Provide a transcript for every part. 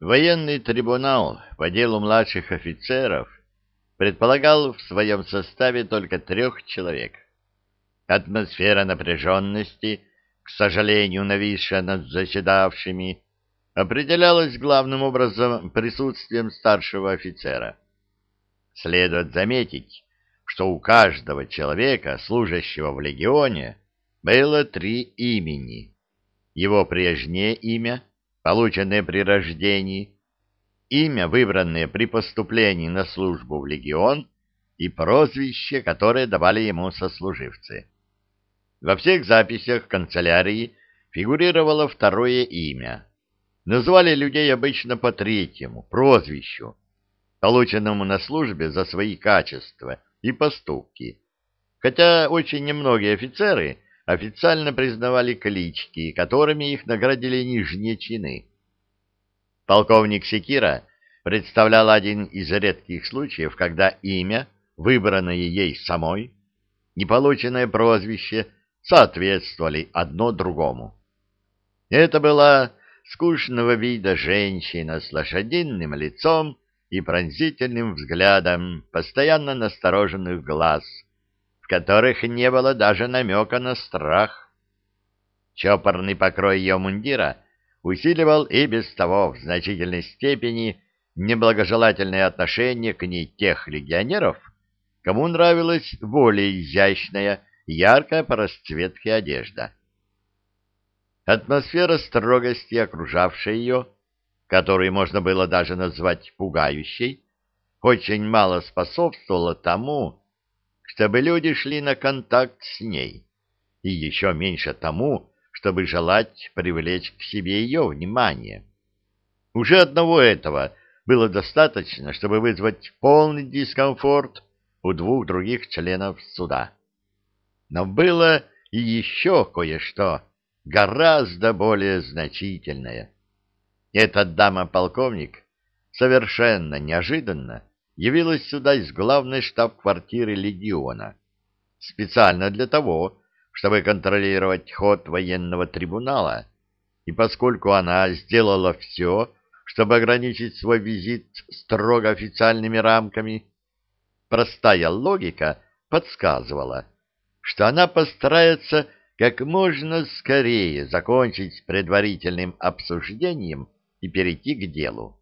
Военный трибунал по делу младших офицеров предполагал в своем составе только трех человек. Атмосфера напряженности, к сожалению, нависшая над заседавшими, определялась главным образом присутствием старшего офицера. Следует заметить, что у каждого человека, служащего в легионе, было три имени. Его прежнее имя, полученное при рождении, имя, выбранное при поступлении на службу в легион, и прозвище, которое давали ему сослуживцы. Во всех записях канцелярии фигурировало второе имя. Называли людей обычно по третьему, прозвищу, полученному на службе за свои качества и поступки, хотя очень немногие офицеры официально признавали клички, которыми их наградили нижние чины. Полковник Секира представлял один из редких случаев, когда имя, выбранное ей самой, и полученное прозвище соответствовали одно другому. Это была скучного вида женщина с лошадиным лицом и пронзительным взглядом постоянно настороженных глаз, в которых не было даже намека на страх. Чопорный покрой ее мундира усиливал и без того в значительной степени неблагожелательное отношение к ней тех легионеров, кому нравилась более изящная, яркая по расцветке одежда. Атмосфера строгости, окружавшая ее, которую можно было даже назвать пугающей, очень мало способствовала тому, чтобы люди шли на контакт с ней, и еще меньше тому, чтобы желать привлечь к себе ее внимание. Уже одного этого было достаточно, чтобы вызвать полный дискомфорт у двух других членов суда. Но было и еще кое-что гораздо более значительное. Эта дама-полковник совершенно неожиданно явилась сюда из главной штаб-квартиры легиона, специально для того, чтобы контролировать ход военного трибунала, и поскольку она сделала все, чтобы ограничить свой визит строго официальными рамками, простая логика подсказывала, что она постарается как можно скорее закончить предварительным обсуждением и перейти к делу.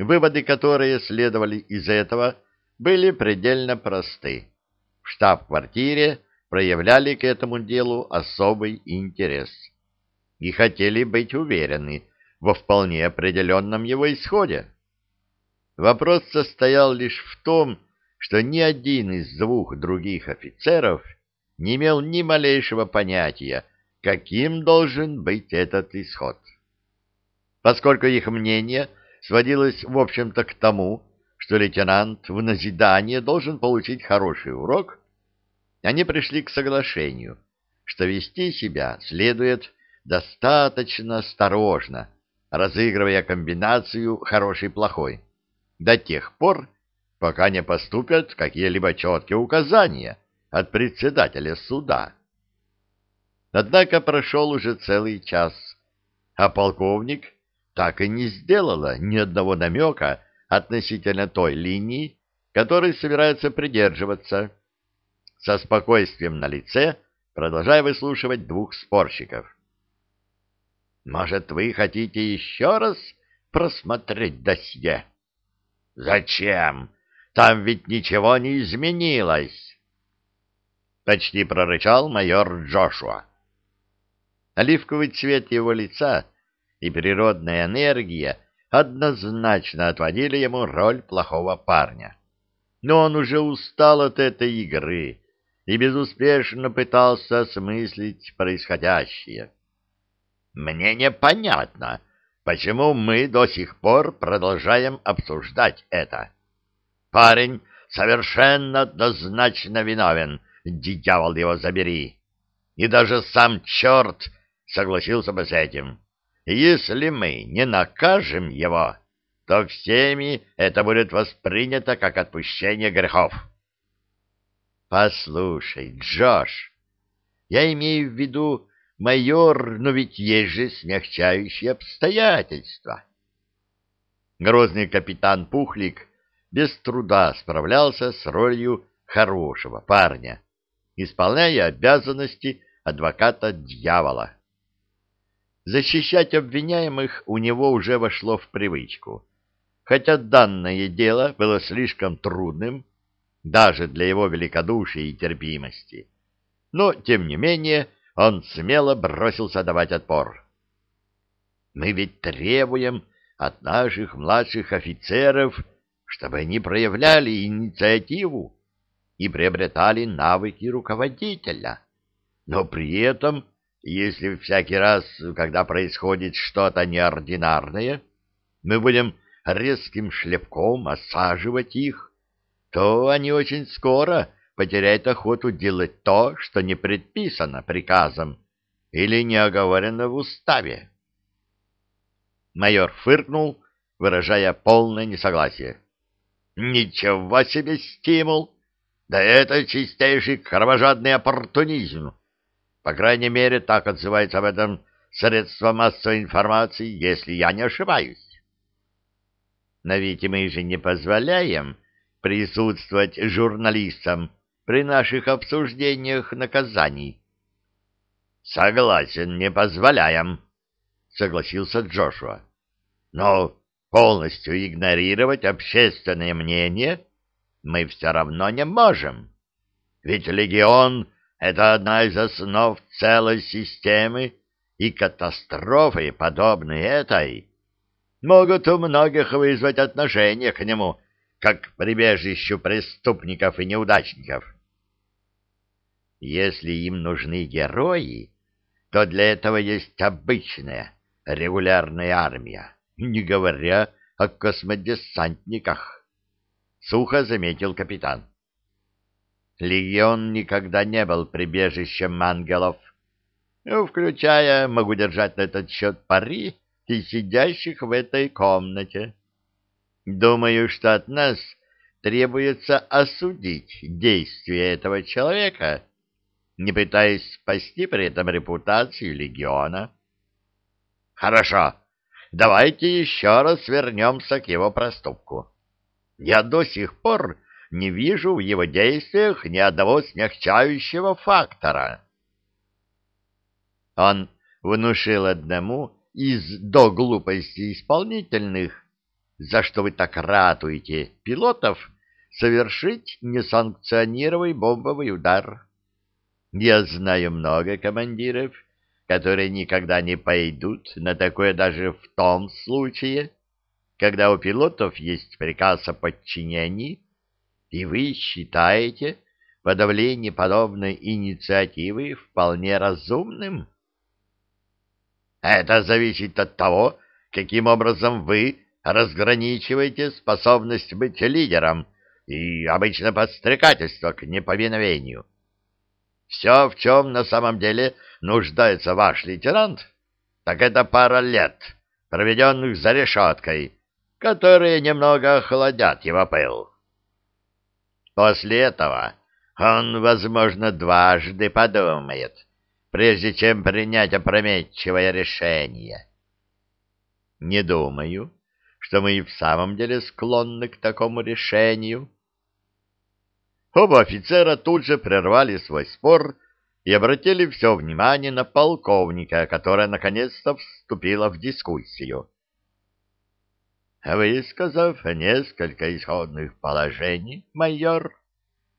Выводы, которые следовали из этого, были предельно просты. В штаб-квартире проявляли к этому делу особый интерес и хотели быть уверены во вполне определенном его исходе. Вопрос состоял лишь в том, что ни один из двух других офицеров не имел ни малейшего понятия, каким должен быть этот исход. Поскольку их мнение – сводилось, в общем-то, к тому, что лейтенант в назидание должен получить хороший урок, они пришли к соглашению, что вести себя следует достаточно осторожно, разыгрывая комбинацию хороший-плохой, до тех пор, пока не поступят какие-либо четкие указания от председателя суда. Однако прошел уже целый час, а полковник так и не сделала ни одного намека относительно той линии, которой собирается придерживаться, со спокойствием на лице, продолжая выслушивать двух спорщиков. «Может, вы хотите еще раз просмотреть досье?» «Зачем? Там ведь ничего не изменилось!» Почти прорычал майор Джошуа. Оливковый цвет его лица — и природная энергия однозначно отводили ему роль плохого парня. Но он уже устал от этой игры и безуспешно пытался осмыслить происходящее. «Мне непонятно, почему мы до сих пор продолжаем обсуждать это. Парень совершенно однозначно виновен, дьявол его забери. И даже сам черт согласился бы с этим. Если мы не накажем его, то всеми это будет воспринято как отпущение грехов. Послушай, Джош, я имею в виду, майор, но ведь есть же смягчающие обстоятельства. Грозный капитан Пухлик без труда справлялся с ролью хорошего парня, исполняя обязанности адвоката дьявола. Защищать обвиняемых у него уже вошло в привычку, хотя данное дело было слишком трудным даже для его великодушия и терпимости. Но, тем не менее, он смело бросился давать отпор. «Мы ведь требуем от наших младших офицеров, чтобы они проявляли инициативу и приобретали навыки руководителя. Но при этом, если всякий раз, когда происходит что-то неординарное, мы будем резким шлепком осаживать их, то они очень скоро потеряют охоту делать то, что не предписано приказом или не оговорено в уставе. Майор фыркнул, выражая полное несогласие. «Ничего себе стимул! Да это чистейший кровожадный оппортунизм! По крайней мере, так отзывается об этом средство массовой информации, если я не ошибаюсь. Но ведь мы же не позволяем присутствовать журналистам при наших обсуждениях наказаний. — Согласен, не позволяем, — согласился Джошуа. — Но полностью игнорировать общественное мнение мы все равно не можем. Ведь легион — это одна из основ целой системы, и катастрофы, подобные этой, могут у многих вызвать отношение к нему, как к прибежищу преступников и неудачников. Если им нужны герои, то для этого есть обычная, регулярная армия, не говоря о космодесантниках, — сухо заметил капитан. Легион никогда не был прибежищем ангелов, включая, могу держать на этот счет пари, и сидящих в этой комнате. Думаю, что от нас требуется осудить действия этого человека, не пытаясь спасти при этом репутацию легиона. Хорошо, давайте еще раз вернемся к его проступку. Я до сих пор не вижу в его действиях ни одного смягчающего фактора. Он внушил одному из до глупости исполнительных, за что вы так ратуете, пилотов, совершить несанкционированный бомбовый удар. Я знаю много командиров, которые никогда не пойдут на такое даже в том случае, когда у пилотов есть приказ о подчинении, и вы считаете подавление подобной инициативы вполне разумным? Это зависит от того, каким образом вы разграничиваете способность быть лидером и обычно подстрекательство к неповиновению. Все, в чем на самом деле нуждается ваш лейтенант, так это пара лет, проведенных за решеткой, которые немного охладят его пыл. После этого он, возможно, дважды подумает, прежде чем принять опрометчивое решение. Не думаю, что мы и в самом деле склонны к такому решению, Оба офицера тут же прервали свой спор и обратили все внимание на полковника, которая наконец-то вступила в дискуссию. Высказав несколько исходных положений, майор,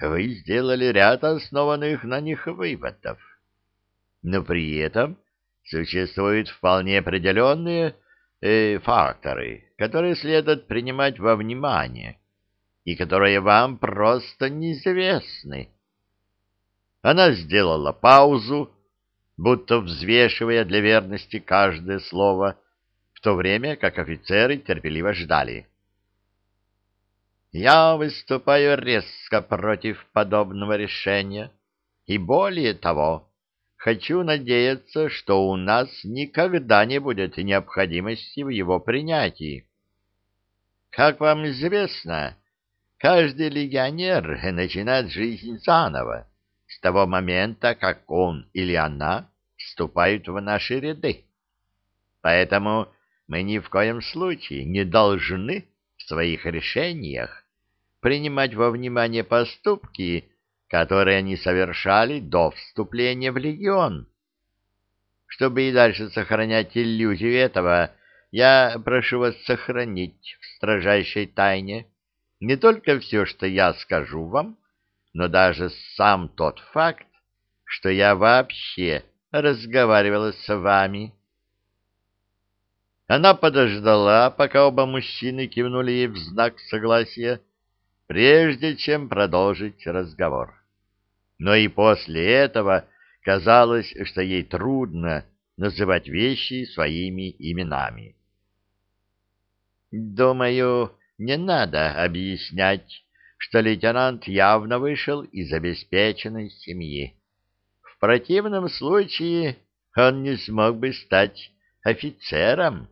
вы сделали ряд основанных на них выводов. Но при этом существуют вполне определенные э, факторы, которые следует принимать во внимание — и которые вам просто неизвестны. Она сделала паузу, будто взвешивая для верности каждое слово, то время как офицеры терпеливо ждали. «Я выступаю резко против подобного решения, и более того, хочу надеяться, что у нас никогда не будет необходимости в его принятии. Как вам известно, Каждый легионер начинает жизнь заново, с того момента, как он или она вступают в наши ряды. Поэтому мы ни в коем случае не должны в своих решениях принимать во внимание поступки, которые они совершали до вступления в легион. Чтобы и дальше сохранять иллюзию этого, я прошу вас сохранить в строжайшей тайне не только все, что я скажу вам, но даже сам тот факт, что я вообще разговаривала с вами. Она подождала, пока оба мужчины кивнули ей в знак согласия, прежде чем продолжить разговор. Но и после этого казалось, что ей трудно называть вещи своими именами. Думаю, не надо объяснять, что лейтенант явно вышел из обеспеченной семьи. В противном случае он не смог бы стать офицером.